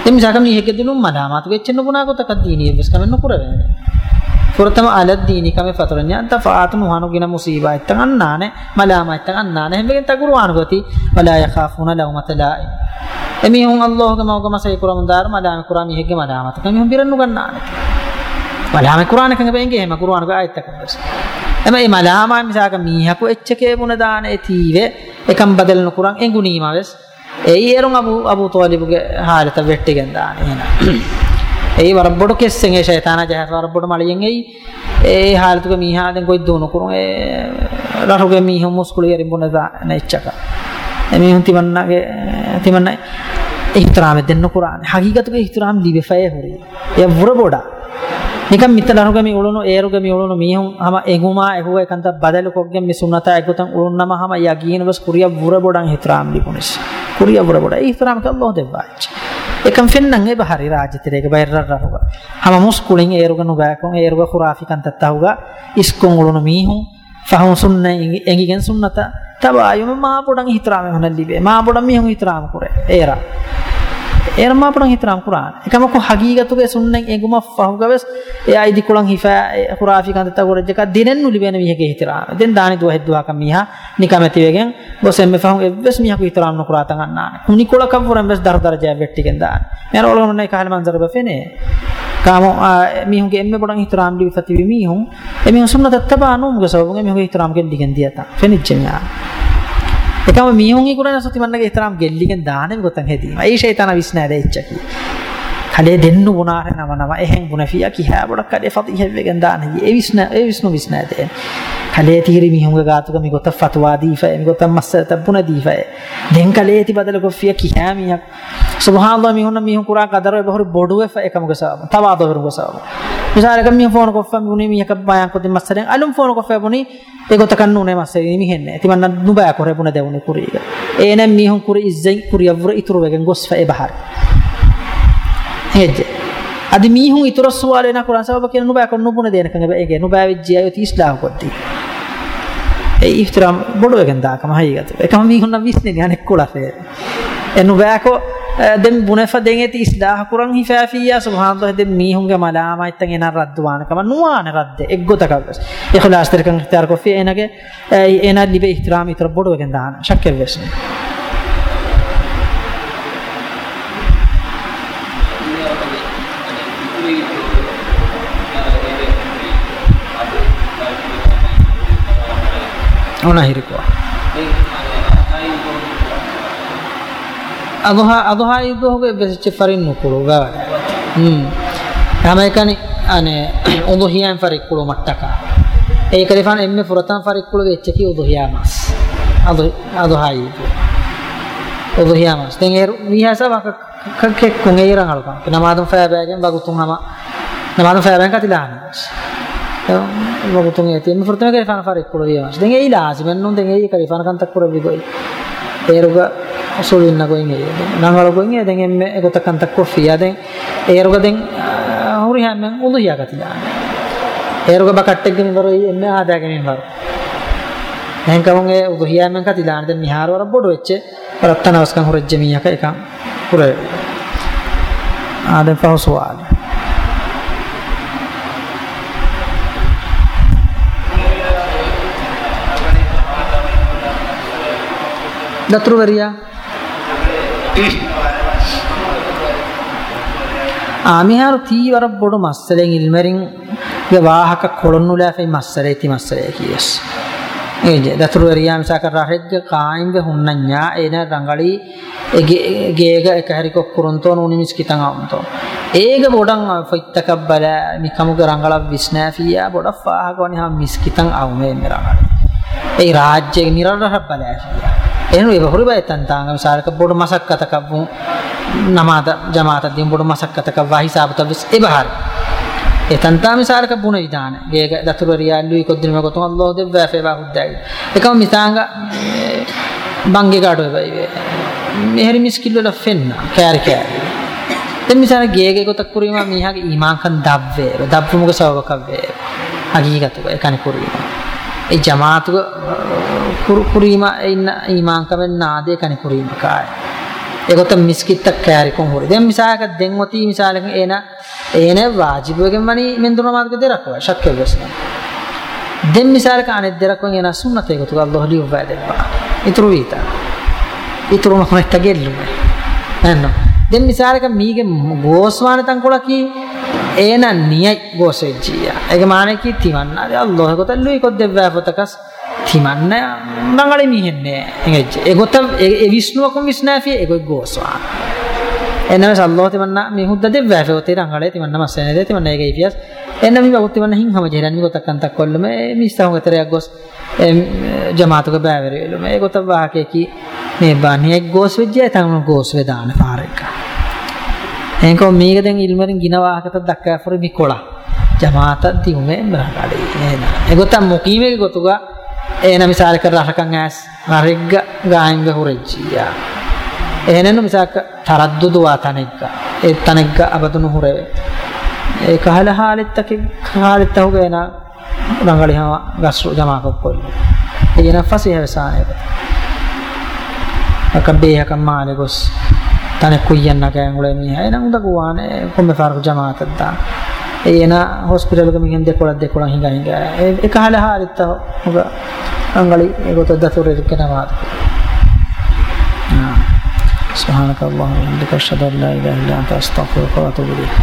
එම්සකම මියක දුනුම් මදාමත් වෙච්චෙන්න පුනා කොතක දීනිය බස් කමන්න කුරවන්නේ පුරතම අලද්දීනි කම ෆතරnya anta faatu nuhanu gina musiba itan annane malama itan annane hembegen taguru anugati wala yakhafuna lawmata la'i emi hun allah ga mawga masay kuram dar malama kurami hegge malama kami hum birannu gannane malama qur'an kan benge hema qur'an ga ayat tak bas එම මේ මලාමා මිසාක මීහකු එච්චකේ මුණ දාන එතීවේ එකම් බදලන කුරන් එඟුනීම වෙස්. ඒ ඒරුන් අබු අබු තෝලිබුගේ හාලත වෙට්ටිගෙන් දාන එහෙනම්. ඒ වරබ්බොඩ කෙස්සෙන් ඒ ෂයිතාන ජහස වරබ්බොඩ මලියෙන් ඒ ඒ හාලතුක මීහා දැන් කොයි දුණු කුරුන්? ඒ රහුගේ මීහු මුස්කුල යරින් බුණ දාන එච්චක එමිහුන් තිමන්නගේ තිමන්න ඉහතරාම දෙන්න කුරාන. හගීගතුක ඉහතරාම ලිබෙෆය හොරි. ය වරබොඩා. නිකම් මිත්තලරුග මේ උළුණු ඒරුග මේ උළුණු මීහුන් හම එගුමා එහුව එකන්ත බදල කොග්ගෙන් මේ සුන්නත එගුතන් උළුන්නම හම යගීන බස් කුරිය වුර බොඩන් හිතරාම් ලිපුනිස් කුරිය වුර බොඩ ඉහතරාම් කල්ලෝ දෙවාච් එකම් ෆෙන්නන් ඒ බහරි රාජිතරේක බයිරරරුග හම මුස්කුලින් ඒරුග නුගාකොන් ඒරුග ඛුරාෆි කන්ත තහුග ඉස්කොන් උළුණු මීහුන් ෆහම් සුන්න එංගිගෙන් සුන්නත. තබායුම මා බොඩන් හිතරාම් හොන ලිබේ. මා බොඩන් මීහුන් හිතරාම් කුරේ. ඒරා. එරම අපරන් හිතරම් කුරාන. එකම කො හගීගතුගේ සුන්නෙන් එගුම ෆහුගවස් ඒ අයිදි කුලන් හිෆා කුරාෆි කන්දත ගොරජක දිනෙන් නුලි වෙන මිහගේ හිතරාම දෙන් දානි දුව හෙද්දුවා කම මිහා නිකමැති වෙගෙන් බොසෙම් මෙ ෆහු එවස් මිහකු හිතරම් නුකුරා තංගන්නා කුනි කොල කවරම් බස් දර දරජය වෙට්ටිගෙන් දාන. මෙර ඔලොම නේ කාල මන්සර බෆෙනේ. කාම මිහුගේ එම්මෙ පොඩන් හිතරම් ලිවි ෆති මිහුන්. එමිහුන් සුන්නත තබානුම් ගසවුගේ මිහුගේ හිතරම් ගෙන් දිගෙන් දියතා. ෆෙනිච්චෙමියා එකම මියුන් ඉකුරන සතිමන්නගේ ඉතරම් ගෙල්ලිගෙන් දානෙම ගොතන් හෙදීම. ඒ ෂයිතන විස්නෑ දෙච්චකි. කලේ දෙන්නු බුනාර නම නම එහෙන් බුනෆියා කිහා බොඩක් කලේ ෆතිහ වෙගෙන් දාන හි. ඒ විස්න ඒ විස්නු විස්නෑ දෙ. කලේ තීරි මිහුන්ග ගාතුක මි ගොත ෆතවා දීෆා මි ගොත මස්ස තබුන දීෆා. දෙන් කලේ ති බදල කොෆිය කිහා මියක්. සුබ්හානල්ලාහ මිහුන්න මිහුන් කුරා කදර බහර බොඩු වෙ එකම ගසාව. තවාද වරු ගසාව. මිසාරක මිහ ෆෝන කොෆා මුනි මියක බයන් කොති මස්සරෙන් අලුම් ෆෝන කොෆා බුනි ඒ ගොත කන්නු නේ මස්සරේ මිහෙන්නේ. ඉතින් මන්න නුබෑ කොරේ බුන දෙවුනේ කුරීග. ඒනම් මිහුන් කුරි ඉස්සෙන් කුරියවර ඉතුරු වෙගෙන් ගොස් ෆේ බහර. හෙජ්ජ අද මීහුන් ඉතුරු සුවාල වෙන කුරාන සබබ කියන නුබෑ කොන්න නුබුන දෙන කංග ඒගේ නුබෑ වෙජ්ජි අය 30000 කොත්ති ඒ ඉෆ්තරම් බොඩෝ එකෙන් දාකම හයිගත එකම මීහුන් නම් විශ්නේ අනෙක් කොලසේ එනු බෑකෝ දැන් බුනෆ දෙන් 30000 කුරන් හිෆාෆියා සුබ්හානල්ලාහ දැන් මීහුන්ගේ මලාමයිත්තන් එන රද්දවානකම නුවාන රද්ද එක්ගොතකවස් ඉඛලාස් තරකන් ඉක්තියාර කොෆි එනගේ එන ලිබේ ඉහ්තරාම ඉතර බොඩෝ එකෙන් දාන ශක්කල් වෙස්නේ unahirikuwa adoha adoha idohoge besiche farin nukulu gawa hmm ramekani ane udohiyan farikulu mattaka ඒක දෙපාන එම්මේ පුරතන් ෆරික්කුල වෙච්ච කි උදහියා මාස්. අද අදහයි උදහියා මාස්. දැන් ඒ විහස වක කක්කෙක් කොංගේ ඉරන් අල්පන්. නමාදම් ෆෑබෑගෙන් වගුතුන් හම නමාදම් ෆෑබෑන් කතිලානස් වගුතුන් ඇති එම්මේ පුරතන් ගේ ෆාන ෆරික්කුල වියස් දැන් ඒ ලාසිම නුන් දැන් ඒ කරිෆාන කන්තක් කර විගොයි ඒරුග සොලින්න ගොයින් ඒ නංගල ගොයින් ඒ දැන් එම්මේ ගොත කන්තක් කොෆියා දැන් ඒරුග දැන් හුරි හැමෙන් උදහියා කතිලානස් ඒරුග බකට්ටෙක් ගෙනින් එන්නේ ආදාගෙන ඉන්නවා. දැන් කවුන්ගේ උගහියන් කතිලාන දැන් මිහාර වර බොඩ වෙච්ච රත්තනවස්කන් හොරජ්ජ මීයක එක පුර ආදෙන් පහසුවාල දතුරුවරයා ආමිහාරු තීවර බොඩු මස්සලෙන් ඉල්මරින් වාහක කොළොන්නුලාෆේ මස්සලේ ති මස්සලේ කියස්. ඒජ දතුරුවරයා මිසක රහෙජ්ජ කායිම්ව හුන්නඤ්ඤා එන රංගලි ගේග එක හරි කොක්කුරුන්තෝ නුනිමිස් කිතං අවන්තෝ. ඒක බොඩන් ෆයිත්තකබ්බල මිකමුග රංගල විස්නාෆියා බොඩ ෆාහක වනි හම් මිස් කිතං අවමේ මෙරා ඒ රාජ්‍ය නිරරහ බලෑ එහෙනම් ඒ බහුරි බයතන් තාංග මිසාරක බොඩ මසක් කතකබ්බු නමාද ජමාත දින් බොඩ මසක් කතක වහිසාබත විස් එබහර ඒ තන්තා මිසාරක බුණ විධාන. ගේග දතුරියා ලුයි කොද්දිනම කොතම අල්ලාහ් දෙවෑ ෆේවා හුද්දායි එකම මිසාංග බංගේ කාටෝ බයි මෙහෙරි මිස්කිල් වල ෆෙන්න. කෑරි කෑරි. දැන් මිසාර ගේගේ කොතක් කුරීම මීහාගේ ඊමාන්කන් දබ්වේ දබ්වමුක සවකවේ හගීගතක එකනේ කුරීම ඒ ජමාතුක කුරීම ඉන්න ඊමාන්කවෙන් නාදේ කනේ කුරීම කාය. ඒකත් මිස්කිත්ත කෑරි කොන් හොරි. දැන් මිසාක දෙන් ඔති මිසාලක එන එන වාජිබයෙන් මනි මෙන්දුන මාර්ග දෙරක්ව ශක්‍ය වෙස්න දැන් මිසාලක අනෙත් දෙරක්ව එන සුන්නත ඒකතු අල්ලාහ් ලියු වෑදෙපා ඉතුරු වීතා ඉතුරු මොහොත ගෙල්ලුනේ නන්න දැන් මිසාලක මීගේ ගෝස්වාන තන් කොලකි ඒන නියයි ගෝසෙජ්ජිය. ඒක මානේ කි තිවන්න අල්ලාහ් කොට ලුයි කොත් දෙවෑ පොතකස්? තිමන්න නංගලි මිහෙන්නේ එගෙච්ච ඒගොත ඒ විෂ්ණුවකම විෂ්ණාෆිය ඒගොයි ගෝස්වා. එනම සල්ලෝ තිමන්න මේ හුද්ද දෙවෑ ෆෝතේ නංගලේ තිමන්න මස්සනේ දෙ තිමන්න ඒගේ ඉෆියස් එන්න මි බවුත් තිමන්න හින් හම ජෙරන් ගොත කන්තක් කොල්ලම මිස්තහම ගතරයක් ගොස් ජමාතුක බෑවරෙලු මේ ගොත වාකේ කි මේ බානියෙක් ගෝස් වෙජ්ජය තම ගෝස් වේදාන පාරෙක. එන්කෝ මේක දැන් ඉල්මරින් ගිනවාහකට දක්වා ෆොර මිකොලා. ජමාත තිුමේ බරකඩේ එන එගොත මොකීමේ ගොතුගා ඒන මිසාල කර රහකන් ඇස් මරෙග්ග ගායින්ග හුරෙච්චියා එහෙනන මිසාක තරද්දුදු වාතනෙග්ග ඒ තනෙග්ග අබදුනු හුරේ ඒ කහල හාලෙත්තක හාලෙත්ත හුගේන රංගලි හම ගස්රු ජමාක කොල්ල ඒන ෆසිහ වසානේ අකබේ හකම් මාලෙ ගොස් තනෙ කුයන්න කෑංගුල මිහ එන උඳ කුවානේ කොම්බ ෆාරු ಏನ ಹಾಸ್ಪಿಟಲ್ಗೆ ಮಿಗಿಂದೆ ಕೊಳದ್ದೆ ಕೊಳ ಹಿಂಗ ಹಿಂಗ ಏಕ ಹಳೆ ಹಾರಿತ್ತ ಮುಗ ಅಂಗಳಿ ಗೊತ್ತದ್ದ ತೋರ ಇದಕ್ಕೆ ನಾವು ಅದು سبحانك اللهم وبحمدك اشهد ان لا اله الا انت استغفرك واتوب اليك